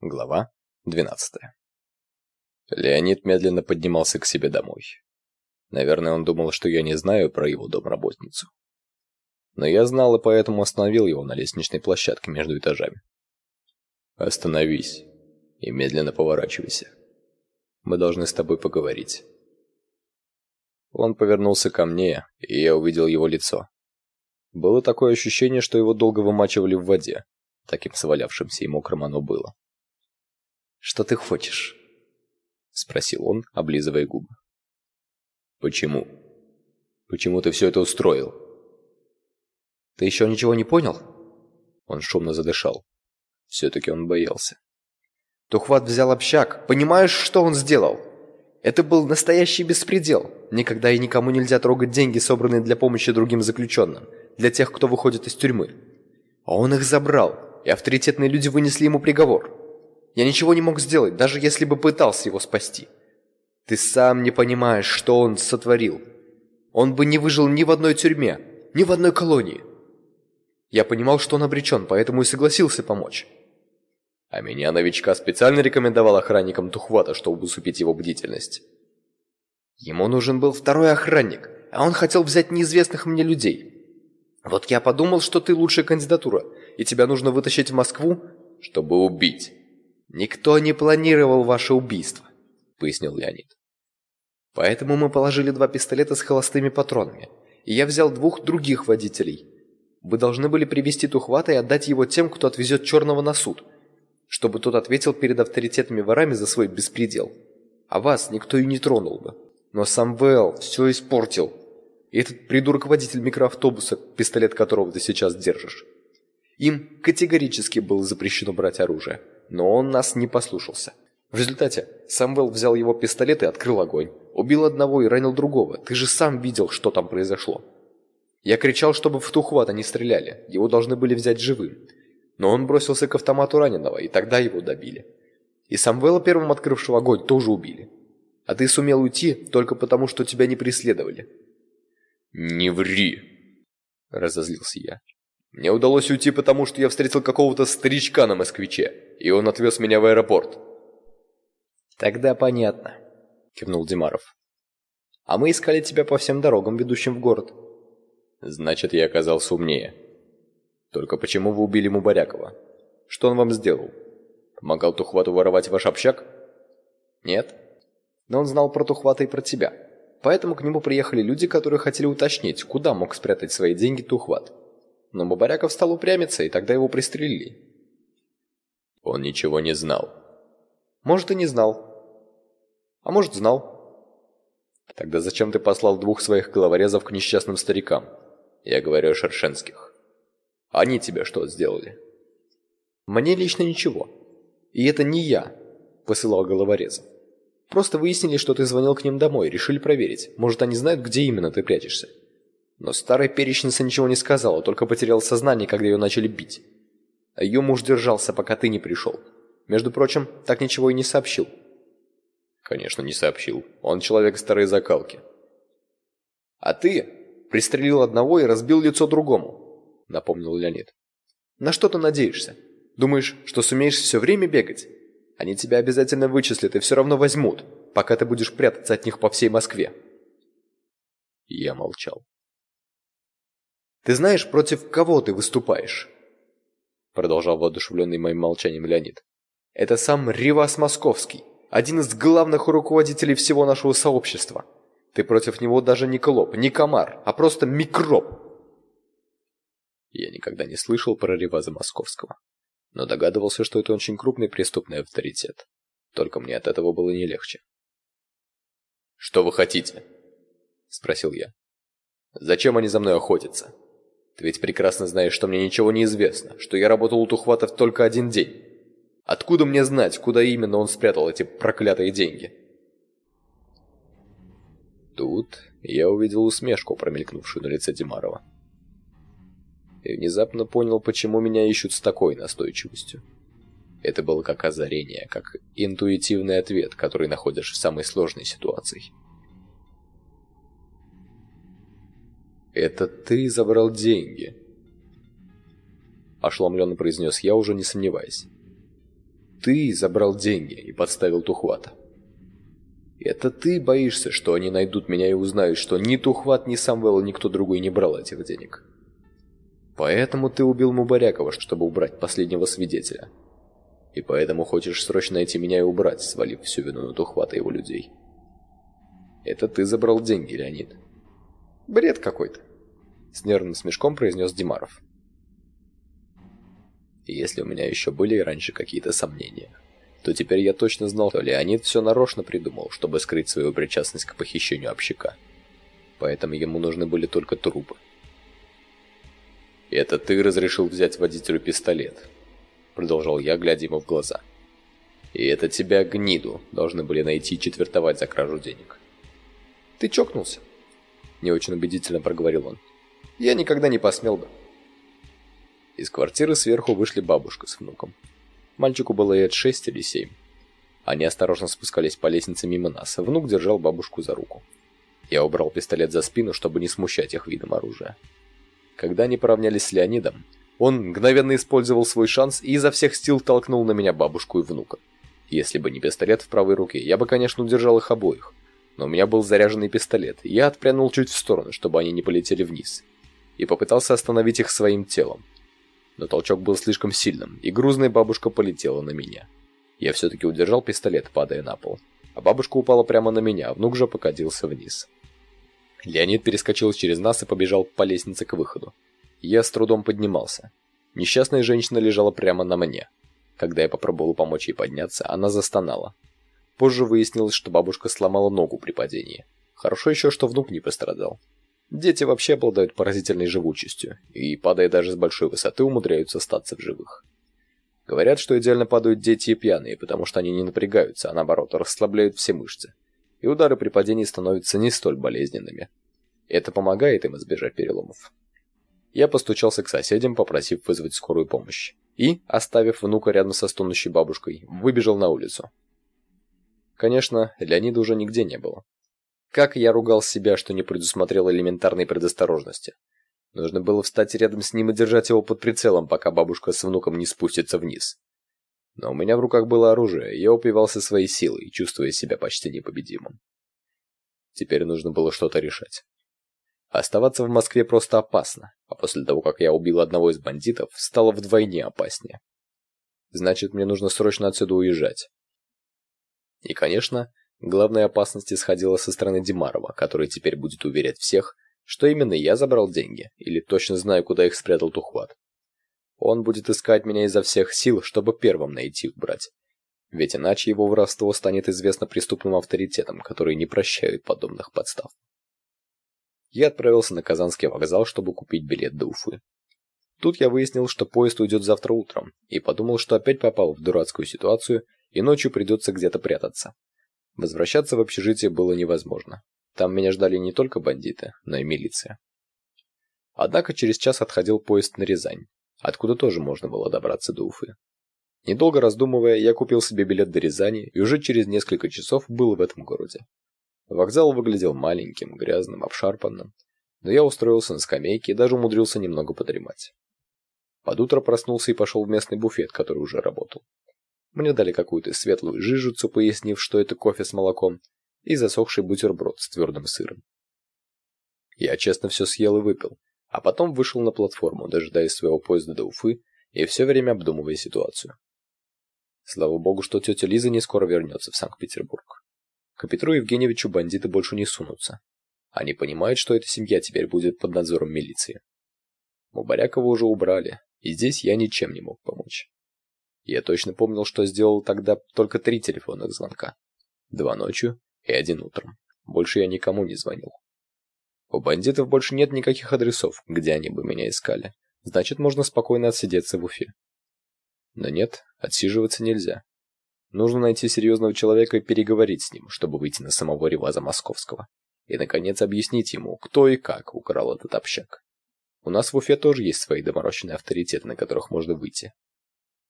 Глава 12. Леонид медленно поднимался к себе домой. Наверное, он думал, что я не знаю про его домработницу. Но я знал и поэтому остановил его на лестничной площадке между этажами. «Остановись и медленно поворачивайся. Мы должны с тобой поговорить». Он повернулся ко мне, и я увидел его лицо. Было такое ощущение, что его долго вымачивали в воде. Таким свалявшимся и мокрым оно было. «Что ты хочешь?» — спросил он, облизывая губы. «Почему? Почему ты все это устроил?» «Ты еще ничего не понял?» Он шумно задышал. Все-таки он боялся. Тухват взял общак. Понимаешь, что он сделал? Это был настоящий беспредел. Никогда и никому нельзя трогать деньги, собранные для помощи другим заключенным, для тех, кто выходит из тюрьмы. А он их забрал, и авторитетные люди вынесли ему приговор. Я ничего не мог сделать, даже если бы пытался его спасти. Ты сам не понимаешь, что он сотворил. Он бы не выжил ни в одной тюрьме, ни в одной колонии. Я понимал, что он обречен, поэтому и согласился помочь. А меня новичка специально рекомендовал охранникам Тухвата, чтобы усыпить его бдительность. Ему нужен был второй охранник, а он хотел взять неизвестных мне людей. Вот я подумал, что ты лучшая кандидатура, и тебя нужно вытащить в Москву, чтобы убить. «Никто не планировал ваше убийство», — пояснил Леонид. «Поэтому мы положили два пистолета с холостыми патронами, и я взял двух других водителей. Вы должны были привести Тухвата и отдать его тем, кто отвезет Черного на суд, чтобы тот ответил перед авторитетными ворами за свой беспредел. А вас никто и не тронул бы. Но Самвел все испортил. И этот придурок-водитель микроавтобуса, пистолет которого ты сейчас держишь. Им категорически было запрещено брать оружие но он нас не послушался. В результате Самвел взял его пистолет и открыл огонь. Убил одного и ранил другого. Ты же сам видел, что там произошло. Я кричал, чтобы в Тухвата не стреляли. Его должны были взять живым. Но он бросился к автомату раненого, и тогда его добили. И Самвела, первым открывшего огонь, тоже убили. А ты сумел уйти только потому, что тебя не преследовали. «Не ври!» – разозлился я. Мне удалось уйти, потому что я встретил какого-то старичка на москвиче, и он отвез меня в аэропорт. Тогда понятно, кивнул Димаров. А мы искали тебя по всем дорогам, ведущим в город. Значит, я оказался умнее. Только почему вы убили Мубарякова? Что он вам сделал? Помогал Тухвату воровать ваш общак? Нет. Но он знал про Тухвата и про тебя. Поэтому к нему приехали люди, которые хотели уточнить, куда мог спрятать свои деньги Тухват. Но Бабаряков стал упрямиться, и тогда его пристрелили. Он ничего не знал. Может, и не знал. А может, знал. Тогда зачем ты послал двух своих головорезов к несчастным старикам? Я говорю о Шершенских. Они тебе что сделали? Мне лично ничего. И это не я посылал головорезов. Просто выяснили, что ты звонил к ним домой, решили проверить. Может, они знают, где именно ты прячешься. Но старая перечница ничего не сказала, только потеряла сознание, когда ее начали бить. А ее муж держался, пока ты не пришел. Между прочим, так ничего и не сообщил. Конечно, не сообщил. Он человек старой закалки. А ты пристрелил одного и разбил лицо другому, напомнил Леонид. На что ты надеешься? Думаешь, что сумеешь все время бегать? Они тебя обязательно вычислят и все равно возьмут, пока ты будешь прятаться от них по всей Москве. Я молчал. Ты знаешь, против кого ты выступаешь?» Продолжал воодушевленный моим молчанием Леонид. «Это сам Ривас Московский, один из главных руководителей всего нашего сообщества. Ты против него даже не клоп, не комар, а просто микроб!» Я никогда не слышал про Риваза Московского, но догадывался, что это очень крупный преступный авторитет. Только мне от этого было не легче. «Что вы хотите?» – спросил я. «Зачем они за мной охотятся?» Ты ведь прекрасно знаешь, что мне ничего не известно, что я работал у Тухватов только один день. Откуда мне знать, куда именно он спрятал эти проклятые деньги? Тут я увидел усмешку, промелькнувшую на лице Димарова. И внезапно понял, почему меня ищут с такой настойчивостью. Это было как озарение, как интуитивный ответ, который находишь в самой сложной ситуации. «Это ты забрал деньги?» Ошеломленно произнес я, уже не сомневаясь. Ты забрал деньги и подставил Тухвата. Это ты боишься, что они найдут меня и узнают, что ни Тухват, ни Самвел, никто другой не брал этих денег. Поэтому ты убил Мубарякова, чтобы убрать последнего свидетеля. И поэтому хочешь срочно найти меня и убрать, свалив всю вину на Тухвата и его людей. Это ты забрал деньги, Леонид. Бред какой-то. С нервным смешком произнес Димаров. Если у меня еще были раньше какие-то сомнения, то теперь я точно знал, что Леонид все нарочно придумал, чтобы скрыть свою причастность к похищению общака. Поэтому ему нужны были только трупы. «И это ты разрешил взять водителю пистолет?» Продолжал я, глядя ему в глаза. «И это тебя, гниду, должны были найти и четвертовать за кражу денег». «Ты чокнулся?» Не очень убедительно проговорил он. «Я никогда не посмел бы». Из квартиры сверху вышли бабушка с внуком. Мальчику было лет шесть или семь. Они осторожно спускались по лестнице мимо нас, а внук держал бабушку за руку. Я убрал пистолет за спину, чтобы не смущать их видом оружия. Когда они поравнялись с Леонидом, он мгновенно использовал свой шанс и изо всех сил толкнул на меня бабушку и внука. Если бы не пистолет в правой руке, я бы, конечно, удержал их обоих. Но у меня был заряженный пистолет, и я отпрянул чуть в сторону, чтобы они не полетели вниз. И попытался остановить их своим телом но толчок был слишком сильным, и грузная бабушка полетела на меня. Я все-таки удержал пистолет, падая на пол. А бабушка упала прямо на меня, а внук же покатился вниз. Леонид перескочил через нас и побежал по лестнице к выходу. Я с трудом поднимался. Несчастная женщина лежала прямо на мне. Когда я попробовал помочь ей подняться, она застонала. Позже выяснилось, что бабушка сломала ногу при падении. Хорошо еще, что внук не пострадал. Дети вообще обладают поразительной живучестью, и, падая даже с большой высоты, умудряются остаться в живых. Говорят, что идеально падают дети и пьяные, потому что они не напрягаются, а наоборот, расслабляют все мышцы. И удары при падении становятся не столь болезненными. Это помогает им избежать переломов. Я постучался к соседям, попросив вызвать скорую помощь. И, оставив внука рядом со стонущей бабушкой, выбежал на улицу. Конечно, Леонида уже нигде не было. Как я ругал себя, что не предусмотрел элементарной предосторожности. Нужно было встать рядом с ним и держать его под прицелом, пока бабушка с внуком не спустится вниз. Но у меня в руках было оружие, я упивался своей силой, чувствуя себя почти непобедимым. Теперь нужно было что-то решать. Оставаться в Москве просто опасно, а после того, как я убил одного из бандитов, стало вдвойне опаснее. Значит, мне нужно срочно отсюда уезжать. И, конечно, Главная опасность исходила со стороны Димарова, который теперь будет уверять всех, что именно я забрал деньги, или точно знаю, куда их спрятал Тухват. Он будет искать меня изо всех сил, чтобы первым найти и убрать. Ведь иначе его воровство станет известно преступным авторитетом, которые не прощают подобных подстав. Я отправился на Казанский вокзал, чтобы купить билет до Уфы. Тут я выяснил, что поезд уйдет завтра утром, и подумал, что опять попал в дурацкую ситуацию, и ночью придется где-то прятаться. Возвращаться в общежитие было невозможно. Там меня ждали не только бандиты, но и милиция. Однако через час отходил поезд на Рязань, откуда тоже можно было добраться до Уфы. Недолго раздумывая, я купил себе билет до Рязани и уже через несколько часов был в этом городе. Вокзал выглядел маленьким, грязным, обшарпанным, но я устроился на скамейке и даже умудрился немного подремать. Под утро проснулся и пошел в местный буфет, который уже работал. Мне дали какую-то светлую жижицу, пояснив, что это кофе с молоком, и засохший бутерброд с твердым сыром. Я честно все съел и выпил, а потом вышел на платформу, дожидаясь своего поезда до Уфы и все время обдумывая ситуацию. Слава богу, что тетя Лиза не скоро вернется в Санкт-Петербург. К Петру Евгеньевичу бандиты больше не сунутся. Они понимают, что эта семья теперь будет под надзором милиции. Мубарякова уже убрали, и здесь я ничем не мог помочь. Я точно помнил, что сделал тогда только три телефонных звонка. Два ночью и один утром. Больше я никому не звонил. У бандитов больше нет никаких адресов, где они бы меня искали. Значит, можно спокойно отсидеться в Уфе. Но нет, отсиживаться нельзя. Нужно найти серьезного человека и переговорить с ним, чтобы выйти на самого Реваза Московского. И, наконец, объяснить ему, кто и как украл этот общак. У нас в Уфе тоже есть свои доморощенные авторитеты, на которых можно выйти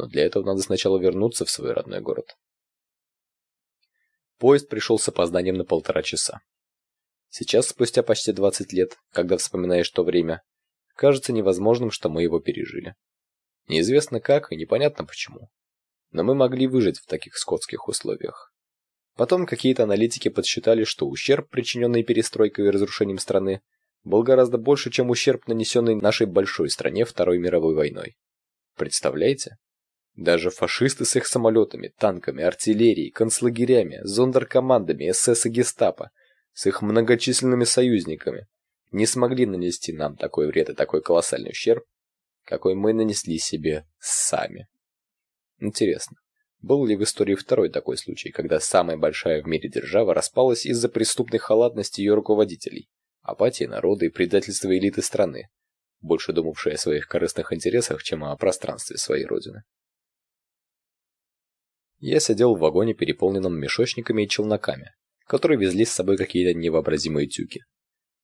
но для этого надо сначала вернуться в свой родной город. Поезд пришел с опозданием на полтора часа. Сейчас, спустя почти 20 лет, когда вспоминаешь то время, кажется невозможным, что мы его пережили. Неизвестно как и непонятно почему. но мы могли выжить в таких скотских условиях. Потом какие-то аналитики подсчитали, что ущерб, причиненный перестройкой и разрушением страны, был гораздо больше, чем ущерб, нанесенный нашей большой стране Второй мировой войной. Представляете? Даже фашисты с их самолетами, танками, артиллерией, концлагерями, зондеркомандами, СС и гестапо, с их многочисленными союзниками, не смогли нанести нам такой вред и такой колоссальный ущерб, какой мы нанесли себе сами. Интересно, был ли в истории второй такой случай, когда самая большая в мире держава распалась из-за преступной халатности ее руководителей, апатии народа и предательства элиты страны, больше думавшей о своих корыстных интересах, чем о пространстве своей родины? Я сидел в вагоне, переполненном мешочниками и челноками, которые везли с собой какие-то невообразимые тюки.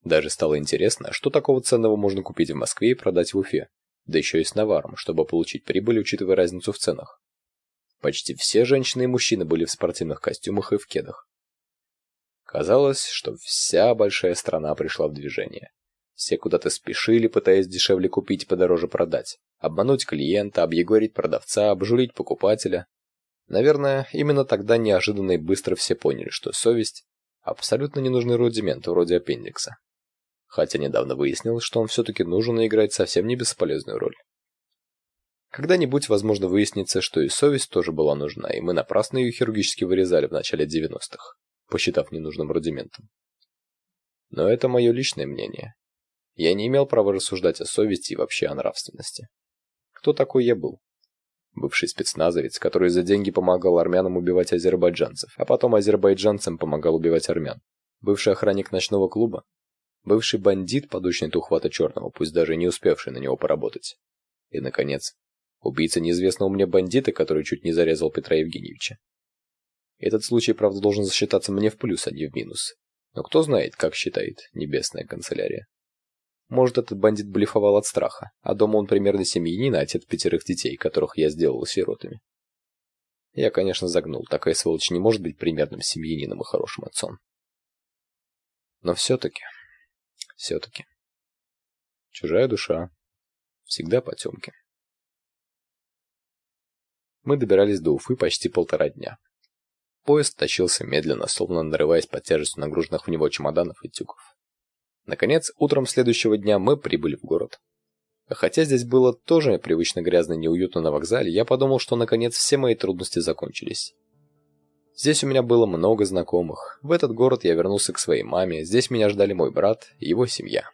Даже стало интересно, что такого ценного можно купить в Москве и продать в Уфе, да еще и с наваром, чтобы получить прибыль, учитывая разницу в ценах. Почти все женщины и мужчины были в спортивных костюмах и в кедах. Казалось, что вся большая страна пришла в движение. Все куда-то спешили, пытаясь дешевле купить, подороже продать. Обмануть клиента, объегорить продавца, обжулить покупателя. Наверное, именно тогда неожиданно и быстро все поняли, что совесть – абсолютно ненужный рудимент вроде аппендикса. Хотя недавно выяснилось, что он все-таки нужен и играет совсем не бесполезную роль. Когда-нибудь, возможно, выяснится, что и совесть тоже была нужна, и мы напрасно ее хирургически вырезали в начале 90-х, посчитав ненужным рудиментом. Но это мое личное мнение. Я не имел права рассуждать о совести и вообще о нравственности. Кто такой я был? Бывший спецназовец, который за деньги помогал армянам убивать азербайджанцев, а потом азербайджанцам помогал убивать армян. Бывший охранник ночного клуба, бывший бандит, подучный тухвата черного, пусть даже не успевший на него поработать. И, наконец, убийца неизвестного мне бандита, который чуть не зарезал Петра Евгеньевича. Этот случай, правда, должен засчитаться мне в плюс, а не в минус. Но кто знает, как считает небесная канцелярия. Может, этот бандит блефовал от страха, а дома он примерно семьянин, а отец пятерых детей, которых я сделал сиротами. Я, конечно, загнул, такая сволочь не может быть примерным семьянином и хорошим отцом. Но все-таки, все-таки. Чужая душа. Всегда потемки. Мы добирались до Уфы почти полтора дня. Поезд тащился медленно, словно нарываясь под тяжестью нагруженных в него чемоданов и тюков. Наконец, утром следующего дня мы прибыли в город. Хотя здесь было тоже привычно грязно и неуютно на вокзале, я подумал, что наконец все мои трудности закончились. Здесь у меня было много знакомых. В этот город я вернулся к своей маме. Здесь меня ждали мой брат и его семья.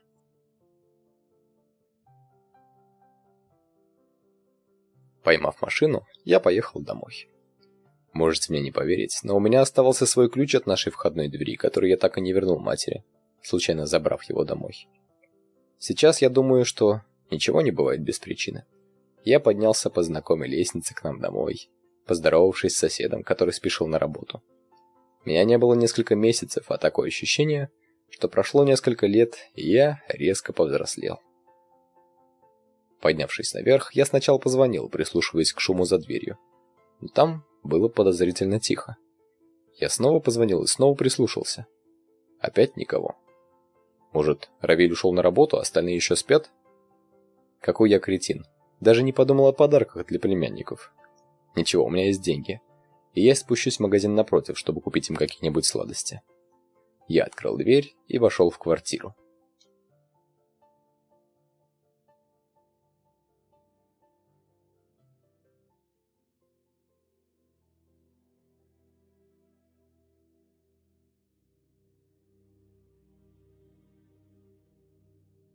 Поймав машину, я поехал домой. Можете мне не поверить, но у меня оставался свой ключ от нашей входной двери, который я так и не вернул матери случайно забрав его домой. Сейчас я думаю, что ничего не бывает без причины. Я поднялся по знакомой лестнице к нам домой, поздоровавшись с соседом, который спешил на работу. Меня не было несколько месяцев, а такое ощущение, что прошло несколько лет, и я резко повзрослел. Поднявшись наверх, я сначала позвонил, прислушиваясь к шуму за дверью. Но там было подозрительно тихо. Я снова позвонил и снова прислушался. Опять никого. Может, Равиль ушел на работу, а остальные еще спят? Какой я кретин. Даже не подумал о подарках для племянников. Ничего, у меня есть деньги. И я спущусь в магазин напротив, чтобы купить им какие-нибудь сладости. Я открыл дверь и вошел в квартиру.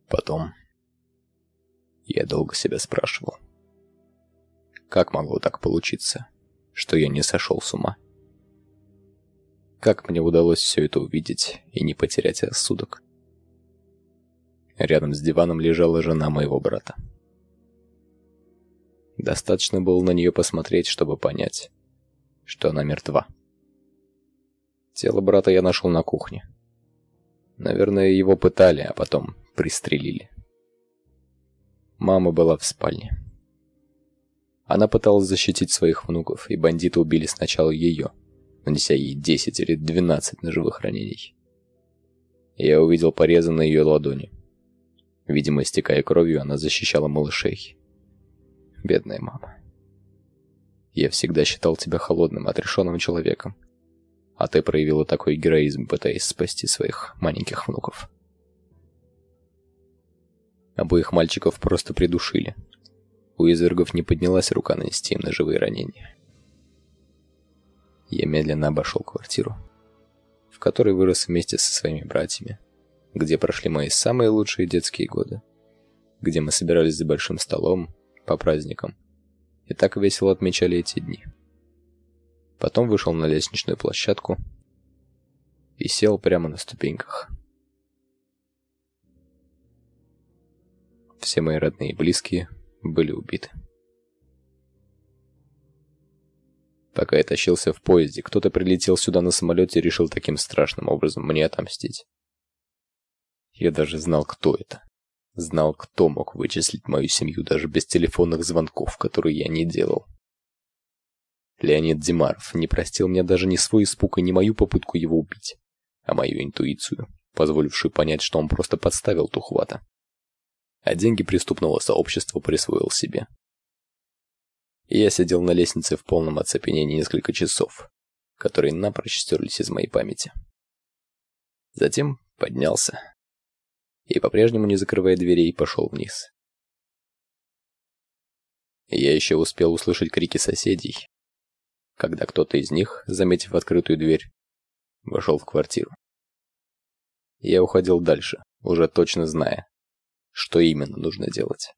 Потом я долго себя спрашивал, как могло так получиться, что я не сошел с ума? Как мне удалось все это увидеть и не потерять рассудок? Рядом с диваном лежала жена моего брата. Достаточно было на нее посмотреть, чтобы понять, что она мертва. Тело брата я нашел на кухне. Наверное, его пытали, а потом пристрелили. Мама была в спальне. Она пыталась защитить своих внуков, и бандиты убили сначала ее, нанеся ей 10 или 12 ножевых ранений. Я увидел порезы на ее ладони. Видимо, истекая кровью, она защищала малышей. Бедная мама. Я всегда считал тебя холодным, отрешенным человеком. А ты проявила такой героизм, пытаясь спасти своих маленьких внуков. Обоих мальчиков просто придушили. У извергов не поднялась рука нанести им ножевые ранения. Я медленно обошел квартиру, в которой вырос вместе со своими братьями, где прошли мои самые лучшие детские годы, где мы собирались за большим столом по праздникам и так весело отмечали эти дни. Потом вышел на лестничную площадку и сел прямо на ступеньках. Все мои родные и близкие были убиты. Пока я тащился в поезде, кто-то прилетел сюда на самолете и решил таким страшным образом мне отомстить. Я даже знал, кто это. Знал, кто мог вычислить мою семью даже без телефонных звонков, которые я не делал. Леонид Димаров не простил мне даже не свой испуг и не мою попытку его убить, а мою интуицию, позволившую понять, что он просто подставил Тухвата. А деньги преступного сообщества присвоил себе я сидел на лестнице в полном оцепенении несколько часов, которые напрочь стерлись из моей памяти. Затем поднялся и, по-прежнему не закрывая дверей, пошел вниз. Я еще успел услышать крики соседей, когда кто-то из них, заметив открытую дверь, вошел в квартиру. Я уходил дальше, уже точно зная, что именно нужно делать.